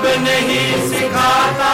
नहीं सिखाता।